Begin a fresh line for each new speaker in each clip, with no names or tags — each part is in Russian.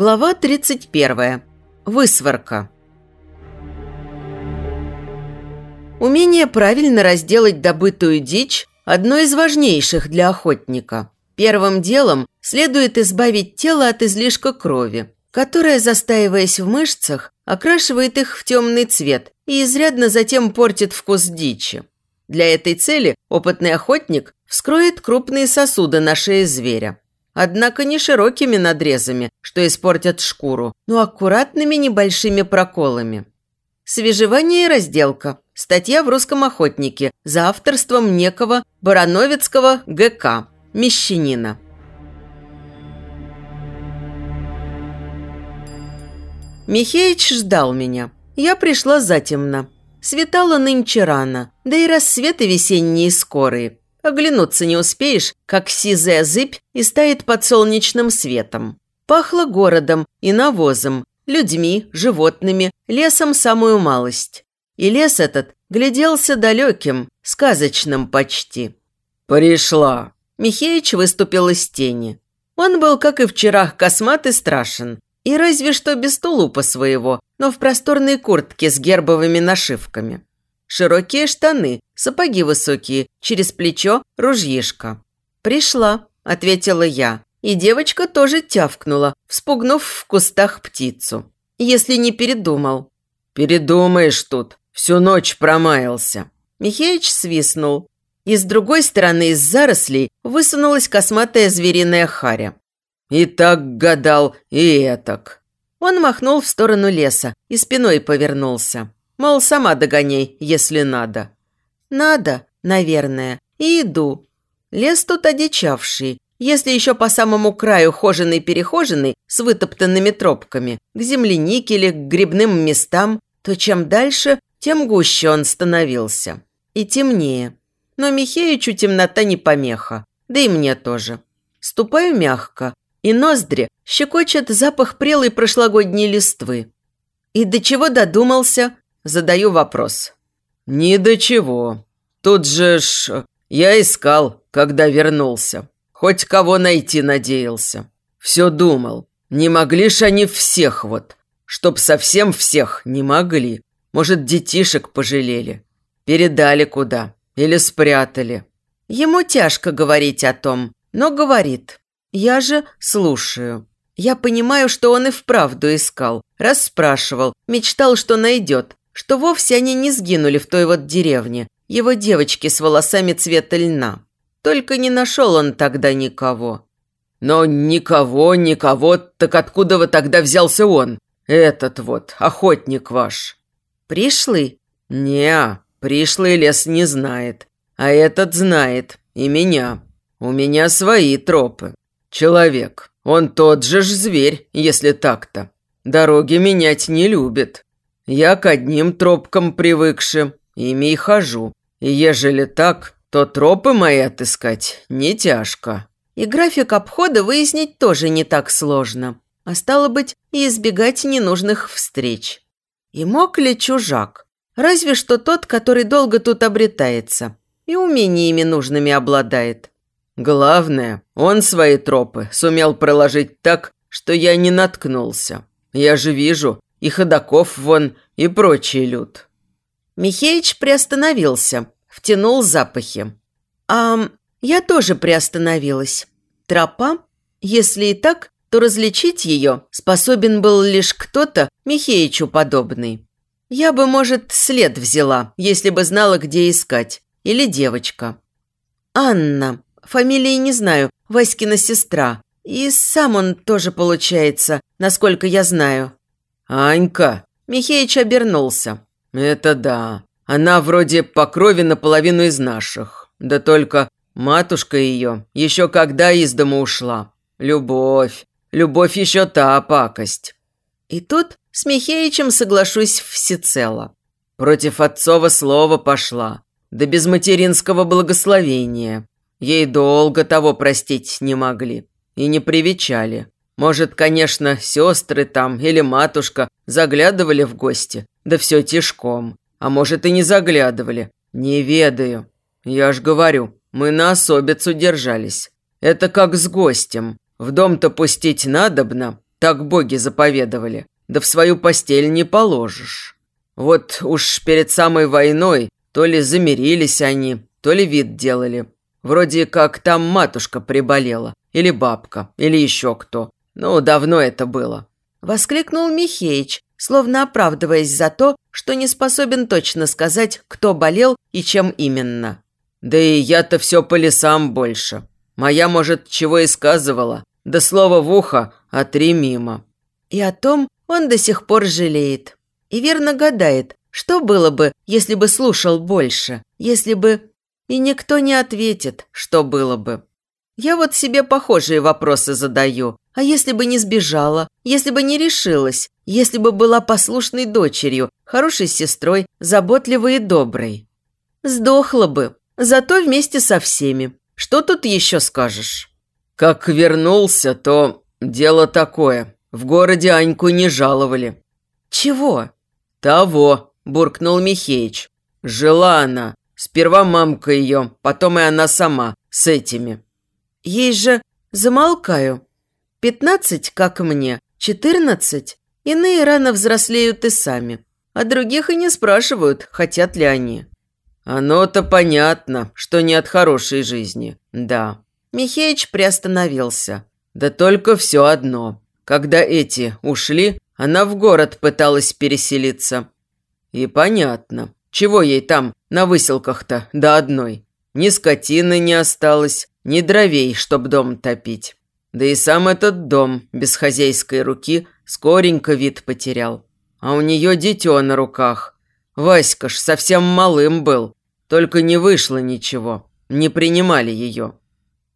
Глава 31. Высворка. Умение правильно разделать добытую дичь – одно из важнейших для охотника. Первым делом следует избавить тело от излишка крови, которая, застаиваясь в мышцах, окрашивает их в темный цвет и изрядно затем портит вкус дичи. Для этой цели опытный охотник вскроет крупные сосуды на шее зверя. Однако не широкими надрезами, что испортят шкуру, но аккуратными небольшими проколами. Свежевание и разделка. Статья в «Русском охотнике» за авторством некого Барановицкого ГК, мещанина. Михеич ждал меня. Я пришла затемно. Светало нынче рано, да и рассветы весенние скорые. Оглянуться не успеешь, как сизая зыбь истает под солнечным светом. Пахло городом и навозом, людьми, животными, лесом самую малость. И лес этот гляделся далеким, сказочным почти.
«Пришла!»
Михеич выступил из тени. Он был, как и вчера, космат и страшен. И разве что без тулупа своего, но в просторной куртке с гербовыми нашивками. Широкие штаны, сапоги высокие, через плечо ружьишко. «Пришла», – ответила я. И девочка тоже тявкнула, вспугнув в кустах птицу. Если не передумал.
«Передумаешь тут. Всю ночь промаялся».
Михеич свистнул. И с другой стороны из зарослей высунулась косматая звериная харя.
«И так гадал, и этак».
Он махнул в сторону леса и спиной повернулся. Мол, сама догоняй, если надо. Надо, наверное, и иду. Лес тут одичавший. Если еще по самому краю хоженый-перехоженный с вытоптанными тропками, к землянике или к грибным местам, то чем дальше, тем гуще он становился. И темнее. Но Михеичу темнота не помеха. Да и мне тоже. Ступаю мягко, и ноздри щекочет запах прелой прошлогодней листвы. И до чего додумался, Задаю вопрос.
«Ни до чего. Тут же ж я искал, когда вернулся. Хоть кого найти надеялся. Все думал. Не могли ж они всех вот. Чтоб совсем всех не могли. Может, детишек пожалели. Передали куда. Или спрятали.
Ему тяжко говорить о том, но говорит. Я же слушаю. Я понимаю, что он и вправду искал. Расспрашивал, мечтал, что найдет что вовсе они не сгинули в той вот деревне, его девочки с волосами цвета льна. Только не нашел он тогда никого.
Но никого, никого, так откуда вы тогда взялся он? Этот вот, охотник ваш.
Пришлый?
Не, пришлый лес не знает. А этот знает, и меня. У меня свои тропы. Человек, он тот же ж зверь, если так-то. Дороги менять не любит. Я к одним тропкам привыкшим, ими и хожу. И ежели так, то тропы мои отыскать не тяжко.
И график обхода выяснить тоже не так сложно. А стало быть, и избегать ненужных встреч. И мог ли чужак? Разве что тот, который долго тут обретается и умениями нужными обладает.
Главное, он свои тропы сумел проложить так, что я не наткнулся. Я же вижу, и ходаков вон, и прочий люд».
Михеич приостановился, втянул запахи. «А я тоже приостановилась. Тропа? Если и так, то различить ее способен был лишь кто-то Михеичу подобный. Я бы, может, след взяла, если бы знала, где искать. Или девочка. Анна. Фамилии не знаю, Васькина сестра. И сам он тоже получается, насколько я знаю.
«Анька!»
Михеич обернулся.
«Это да. Она вроде по крови наполовину из наших. Да только матушка ее еще когда из дома ушла. Любовь. Любовь еще та пакость».
И тут с Михеичем соглашусь всецело.
Против отцова слова пошла. Да без материнского благословения. Ей долго того простить не могли. И не привечали. Может, конечно, сестры там или матушка заглядывали в гости, да все тишком. А может, и не заглядывали. Не ведаю. Я ж говорю, мы на особицу держались. Это как с гостем. В дом-то пустить надобно, так боги заповедовали, да в свою постель не положишь. Вот уж перед самой войной то ли замирились они, то ли вид делали. Вроде как там матушка приболела, или бабка, или еще кто. Ну, давно это было.
Воскликнул Михеич, словно оправдываясь за то, что не способен точно сказать, кто болел и чем именно.
Да и я-то все по лесам больше. Моя, может, чего и сказывала, да слово в ухо, а три мимо.
И о том он до сих пор жалеет. И верно гадает, что было бы, если бы слушал больше, если бы... И никто не ответит, что было бы. Я вот себе похожие вопросы задаю. А если бы не сбежала, если бы не решилась, если бы была послушной дочерью, хорошей сестрой, заботливой и доброй? Сдохла бы, зато вместе со всеми. Что тут еще скажешь?
Как вернулся, то дело такое. В городе Аньку не жаловали.
Чего?
Того, буркнул Михеич. Жила она, Сперва мамка ее, потом и она сама, с этими.
Ей же замолкаю. Пятнадцать, как мне, четырнадцать. Иные рано взрослеют и сами. А других и не спрашивают, хотят ли они.
Оно-то понятно, что не от хорошей жизни, да.
Михеич приостановился.
Да только все одно. Когда эти ушли, она в город пыталась переселиться. И понятно. Чего ей там на выселках-то до одной? Ни скотины не осталось, ни дровей, чтоб дом топить. Да и сам этот дом без хозяйской руки скоренько вид потерял. А у нее дитё на руках. Васька ж совсем малым был, только не вышло ничего, не принимали ее.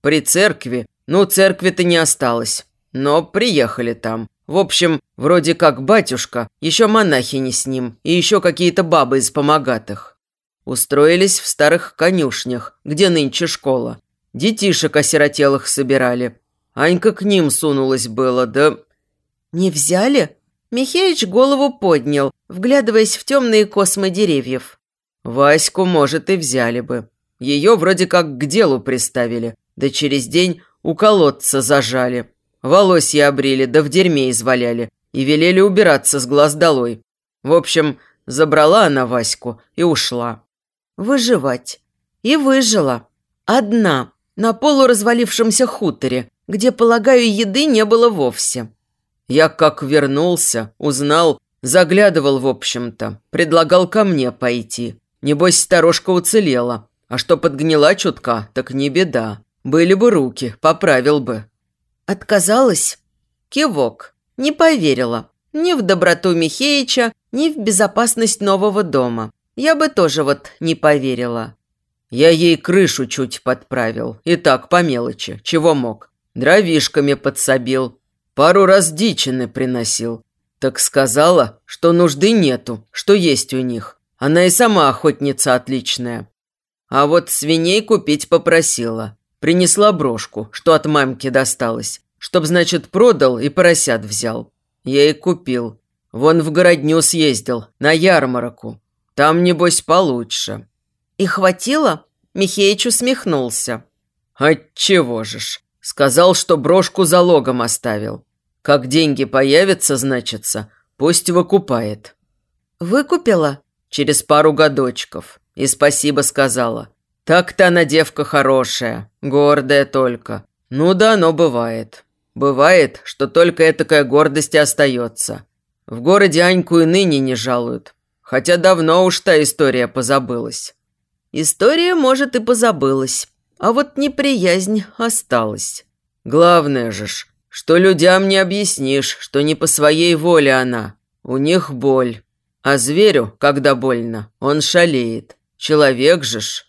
При церкви, ну церкви-то не осталось, но приехали там. В общем, вроде как батюшка, еще монахини с ним и еще какие-то бабы из помогатых. Устроились в старых конюшнях, где нынче школа. Детишек осиротелых собирали. Анька к ним сунулась было, да...
«Не взяли?» Михеич голову поднял, вглядываясь в темные космы деревьев.
Ваську, может, и взяли бы. Ее вроде как к делу приставили, да через день у колодца зажали. Волосья обрили, да в дерьме изваляли. И велели убираться с глаз долой. В общем, забрала она Ваську и ушла.
Выживать. И выжила. Одна, на полуразвалившемся хуторе, где, полагаю, еды не было вовсе.
Я как вернулся, узнал, заглядывал, в общем-то, предлагал ко мне пойти. Небось, сторожка уцелела, а что подгнила чутка, так не беда. Были бы руки, поправил бы.
Отказалась? Кивок. Не поверила. Ни в доброту Михеича, ни в безопасность нового дома. Я бы тоже вот не поверила.
Я ей крышу чуть подправил. И так, по мелочи, чего мог. Дровишками подсобил. Пару раз дичины приносил. Так сказала, что нужды нету, что есть у них. Она и сама охотница отличная. А вот свиней купить попросила. Принесла брошку, что от мамки досталось. Чтоб, значит, продал и поросят взял. Я и купил. Вон в городню съездил, на ярмарку. Там, небось, получше».
«И хватило?» Михеич усмехнулся.
«Отчего же ж? Сказал, что брошку залогом оставил. Как деньги появятся, значится, пусть выкупает».
«Выкупила?»
«Через пару годочков. И спасибо сказала. Так-то она девка хорошая, гордая только. Ну да, оно бывает. Бывает, что только этакая гордость и остается. В городе Аньку и ныне не жалуют. Хотя давно уж та история позабылась.
История, может, и позабылась. А вот неприязнь осталась.
Главное же ж, что людям не объяснишь, что не по своей воле она. У них боль. А зверю, когда больно, он шалеет. Человек же ж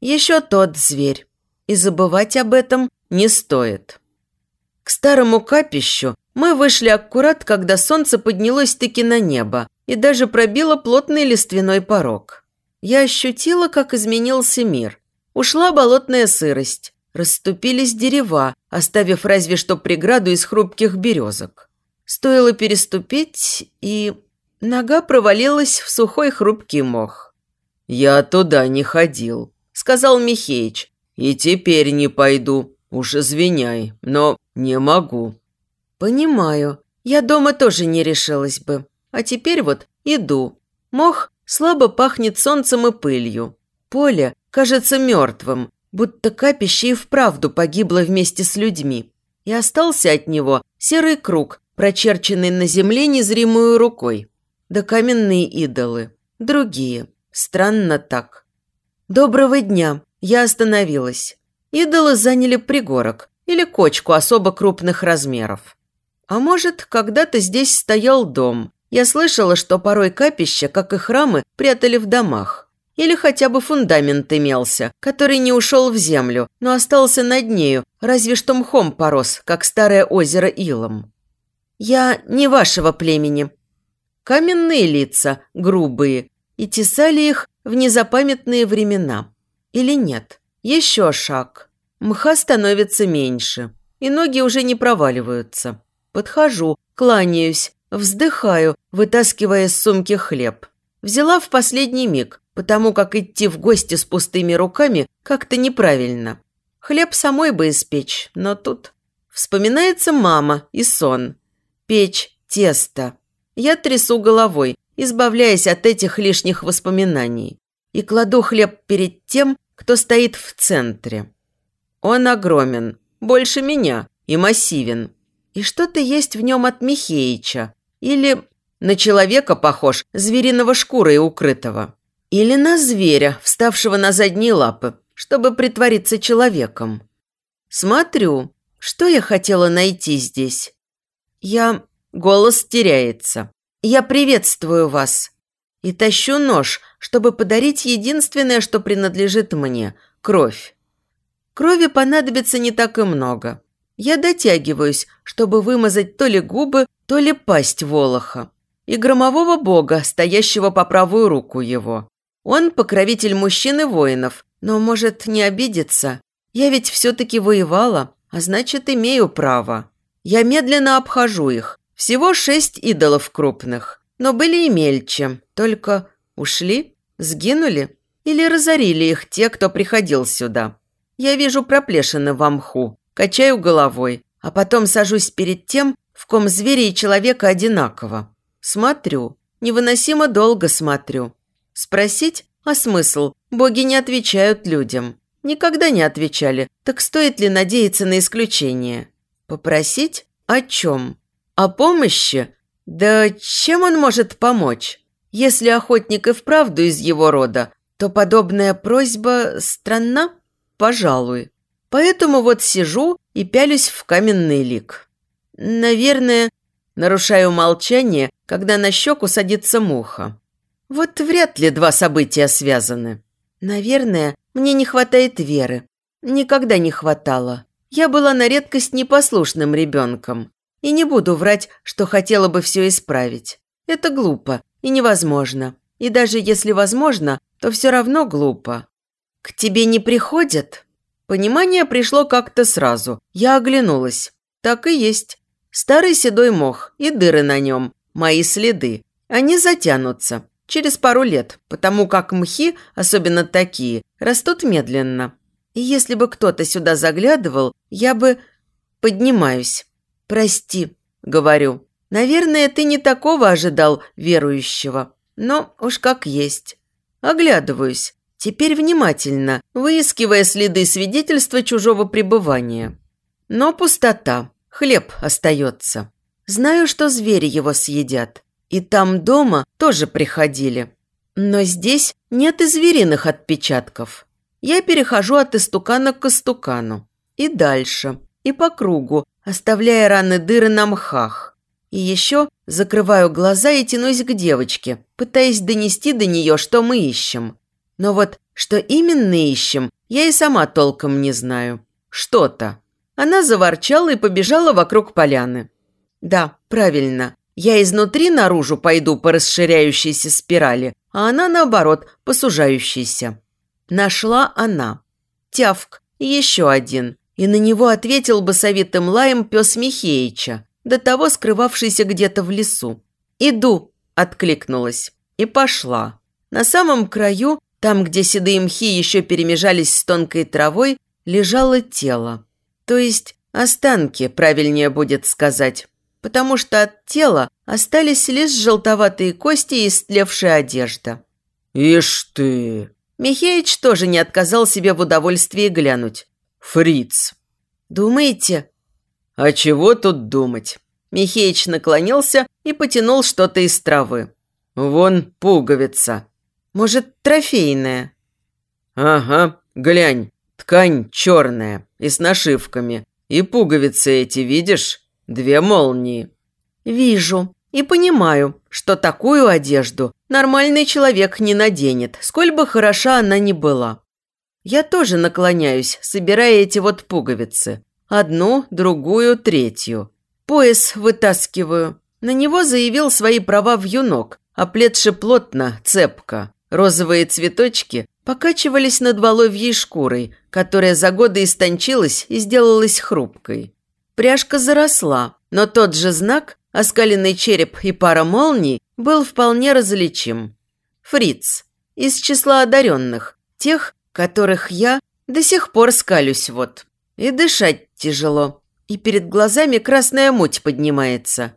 еще тот зверь. И забывать об этом не стоит. К старому капищу мы вышли аккурат, когда солнце поднялось-таки на небо и даже пробило плотный лиственной порог. Я ощутила, как изменился мир. Ушла болотная сырость, расступились дерева, оставив разве что преграду из хрупких березок. Стоило переступить, и нога провалилась в сухой хрупкий мох.
«Я туда не ходил», сказал Михеич. «И теперь не пойду. Уж извиняй, но не могу».
«Понимаю. Я дома тоже не решилась бы. А теперь вот иду. Мох слабо пахнет солнцем и пылью. Поле кажется мертвым, будто капище и вправду погибло вместе с людьми. И остался от него серый круг, прочерченный на земле незримую рукой. Да каменные идолы. Другие. Странно так. «Доброго дня!» Я остановилась. Идолы заняли пригорок или кочку особо крупных размеров. А может, когда-то здесь стоял дом. Я слышала, что порой капища, как и храмы, прятали в домах. Или хотя бы фундамент имелся, который не ушел в землю, но остался над нею, разве что мхом порос, как старое озеро Илом. «Я не вашего племени». Каменные лица, грубые, и тесали их в незапамятные времена. Или нет? Еще шаг. Мха становится меньше, и ноги уже не проваливаются. Подхожу, кланяюсь, вздыхаю, вытаскивая из сумки хлеб. Взяла в последний миг, потому как идти в гости с пустыми руками как-то неправильно. Хлеб самой бы испечь, но тут... Вспоминается мама и сон. Печь, тесто. Я трясу головой, избавляясь от этих лишних воспоминаний. И кладу хлеб перед тем, кто стоит в центре. Он огромен, больше меня и массивен. И что-то есть в нем от Михеича. Или на человека похож, звериного шкурой укрытого. Или на зверя, вставшего на задние лапы, чтобы притвориться человеком. Смотрю, что я хотела найти здесь. Я... Голос теряется. Я приветствую вас. И тащу нож, чтобы подарить единственное, что принадлежит мне – кровь. Крови понадобится не так и много. Я дотягиваюсь, чтобы вымазать то ли губы, то ли пасть Волоха. И громового бога, стоящего по правую руку его. Он покровитель мужчин и воинов, но может не обидеться. Я ведь все-таки воевала, а значит, имею право. Я медленно обхожу их. Всего шесть идолов крупных, но были и мельче, только ушли, сгинули или разорили их те, кто приходил сюда. Я вижу проплешины в мху, качаю головой, а потом сажусь перед тем, в ком зверя и человека одинаково. Смотрю, невыносимо долго смотрю. Спросить, а смысл? Боги не отвечают людям. Никогда не отвечали, так стоит ли надеяться на исключение? Попросить? О чем? О помощи? Да чем он может помочь? Если охотник и вправду из его рода, то подобная просьба странна? Пожалуй. Поэтому вот сижу и пялюсь в каменный лик. Наверное, нарушаю молчание, когда на щеку садится муха. Вот вряд ли два события связаны. Наверное, мне не хватает веры. Никогда не хватало. Я была на редкость непослушным ребенком. И не буду врать, что хотела бы все исправить. Это глупо и невозможно. И даже если возможно, то все равно глупо. К тебе не приходят? Понимание пришло как-то сразу. Я оглянулась. Так и есть. Старый седой мох и дыры на нем. Мои следы. Они затянутся. Через пару лет, потому как мхи, особенно такие, растут медленно. И если бы кто-то сюда заглядывал, я бы... Поднимаюсь. «Прости», – говорю. «Наверное, ты не такого ожидал, верующего. Но уж как есть». Оглядываюсь. Теперь внимательно, выискивая следы свидетельства чужого пребывания. Но пустота. Хлеб остается. Знаю, что звери его съедят. И там дома тоже приходили. Но здесь нет и звериных отпечатков. Я перехожу от истукана к истукану. И дальше. И по кругу, оставляя раны дыры на мхах. И еще закрываю глаза и тянусь к девочке, пытаясь донести до нее, что мы ищем. Но вот что именно ищем, я и сама толком не знаю. Что-то. Она заворчала и побежала вокруг поляны. Да, правильно. Я изнутри наружу пойду по расширяющейся спирали, а она, наоборот, по сужающейся. Нашла она. Тявк. Еще один и на него ответил басовитым лаем пес Михеича, до того скрывавшийся где-то в лесу. «Иду!» – откликнулась. И пошла. На самом краю, там, где седые мхи еще перемежались с тонкой травой, лежало тело. То есть останки, правильнее будет сказать. Потому что от тела остались лишь желтоватые кости и истлевшая одежда.
«Ишь ты!»
Михеич тоже не отказал себе в удовольствии глянуть.
«Фриц!»
«Думаете?»
«А чего тут думать?»
Михеич наклонился и потянул что-то из травы.
«Вон пуговица».
«Может, трофейная?»
«Ага, глянь, ткань черная и с нашивками. И пуговицы эти, видишь? Две молнии».
«Вижу и понимаю, что такую одежду нормальный человек не наденет, сколь бы хороша она ни была. Я тоже наклоняюсь, собирая эти вот пуговицы. Одну, другую, третью. Пояс вытаскиваю. На него заявил свои права вьюнок, оплетши плотно, цепко. Розовые цветочки покачивались над воловьей шкурой, которая за годы истончилась и сделалась хрупкой. Пряжка заросла, но тот же знак, оскаленный череп и пара молний, был вполне различим. Фриц. Из числа одаренных. Тех, которых я до сих пор скалюсь вот. И дышать тяжело. И перед глазами красная муть поднимается.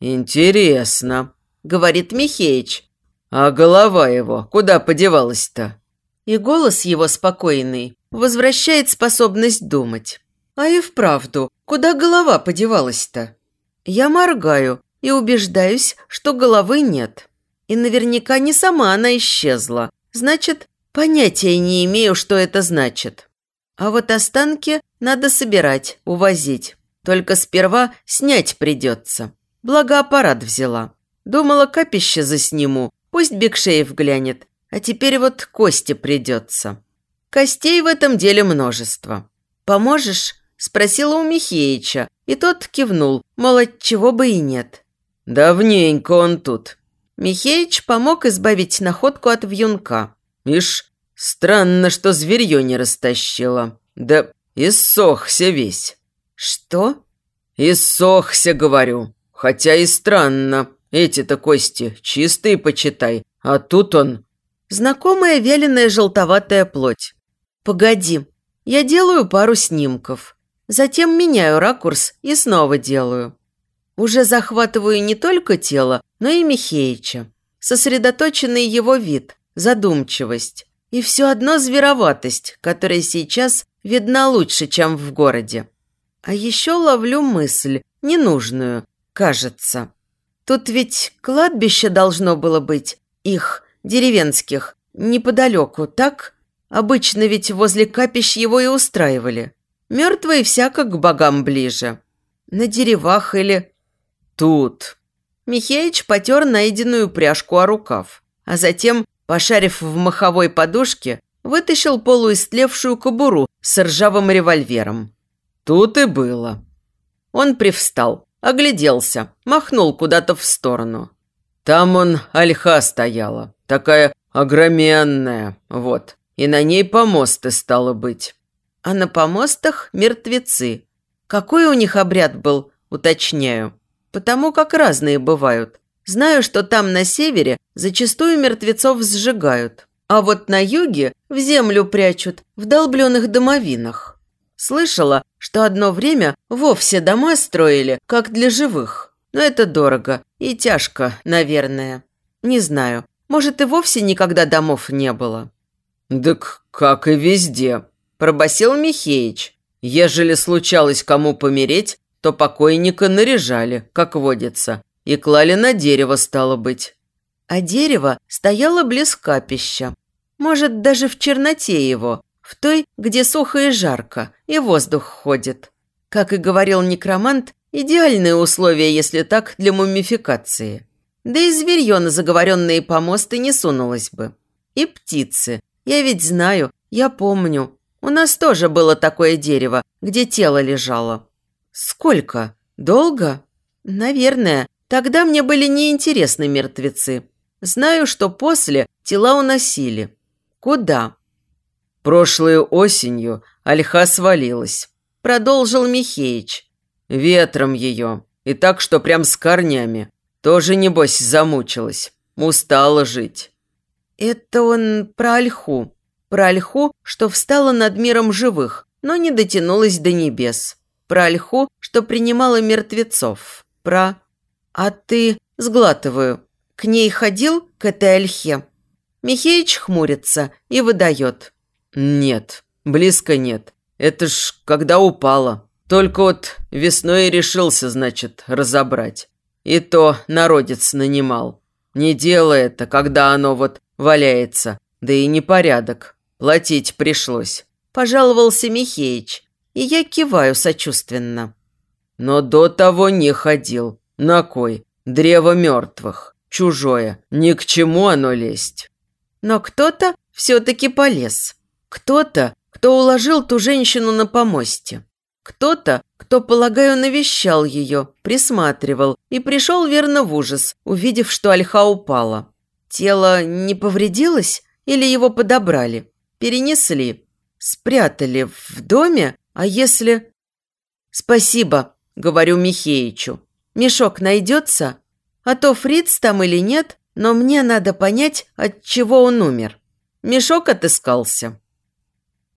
«Интересно», —
говорит Михеич.
«А голова его куда подевалась-то?»
И голос его спокойный возвращает способность думать. А и вправду, куда голова подевалась-то? Я моргаю и убеждаюсь, что головы нет. И наверняка не сама она исчезла. Значит, понятия не имею, что это значит. А вот останки надо собирать, увозить. Только сперва снять придется. Благо аппарат взяла. Думала, капище засниму, пусть Бекшеев глянет. А теперь вот кости придется. Костей в этом деле множество. «Поможешь?» – спросила у Михеича, и тот кивнул, мол, чего бы и нет.
«Давненько он тут».
Михеич помог избавить находку от вьюнка.
«Ишь, странно, что зверье не растащило. Да иссохся весь».
«Что?»
«Иссохся, говорю. Хотя и странно. Эти-то кости чистые, почитай. А тут он...»
Знакомая вяленая желтоватая плоть. «Погоди, я делаю пару снимков. Затем меняю ракурс и снова делаю. Уже захватываю не только тело, но и Михеича. Сосредоточенный его вид, задумчивость и все одно звероватость, которая сейчас видна лучше, чем в городе. А еще ловлю мысль, ненужную, кажется. Тут ведь кладбище должно было быть, их, деревенских, неподалеку, так? Обычно ведь возле капищ его и устраивали. Мертвые всяко к богам ближе. На деревах или...
Тут.
Михеич потер найденную пряжку о рукав, а затем, пошарив в маховой подушке, вытащил полуистлевшую кобуру с ржавым револьвером.
Тут и было.
Он привстал, огляделся, махнул куда-то в сторону.
Там он ольха стояла, такая огроменная, вот и на ней помосты стало быть.
А на помостах мертвецы. Какой у них обряд был, уточняю. Потому как разные бывают. Знаю, что там на севере зачастую мертвецов сжигают. А вот на юге в землю прячут, в долбленных домовинах. Слышала, что одно время вовсе дома строили, как для живых. Но это дорого и тяжко, наверное. Не знаю, может и вовсе никогда домов не было.
«Так как и везде», – пробасил Михеич. «Ежели случалось кому помереть, то покойника наряжали, как водится, и клали на дерево, стало быть».
А дерево стояло близ капища. Может, даже в черноте его, в той, где сухо и жарко, и воздух ходит. Как и говорил некромант, идеальные условия, если так, для мумификации. Да и зверье на заговоренные помосты не сунулось бы. И птицы, я ведь знаю, я помню. У нас тоже было такое дерево, где тело лежало. Сколько? Долго? Наверное. Тогда мне были неинтересны мертвецы. Знаю, что после тела уносили. Куда?
Прошлой осенью Альха свалилась. Продолжил Михеич. Ветром ее. И так, что прям с корнями. Тоже, небось, замучилась. Устала жить.
Это он про Ольху. Про Ольху, что встала над миром живых, но не дотянулась до небес. Про Ольху, что принимала мертвецов. про... А ты, сглатываю, к ней ходил, к этой ольхе?» Михеич хмурится и выдает.
«Нет, близко нет. Это ж когда упала. Только вот весной решился, значит, разобрать. И то народец нанимал. Не дело это, когда оно вот валяется, да и непорядок. Платить пришлось.
Пожаловался Михеич, и я киваю сочувственно.
Но до того не ходил. На кой? Древо мертвых. Чужое. Ни к чему оно лезть.
Но кто-то все-таки полез. Кто-то, кто уложил ту женщину на помосте. Кто-то, кто, полагаю, навещал ее, присматривал и пришел верно в ужас, увидев, что Альха упала. Тело не повредилось или его подобрали? Перенесли? Спрятали в доме? А если... «Спасибо», — говорю Михеичу. «Мешок найдется? А то фриц там или нет, но мне надо понять, от чего он умер». Мешок отыскался.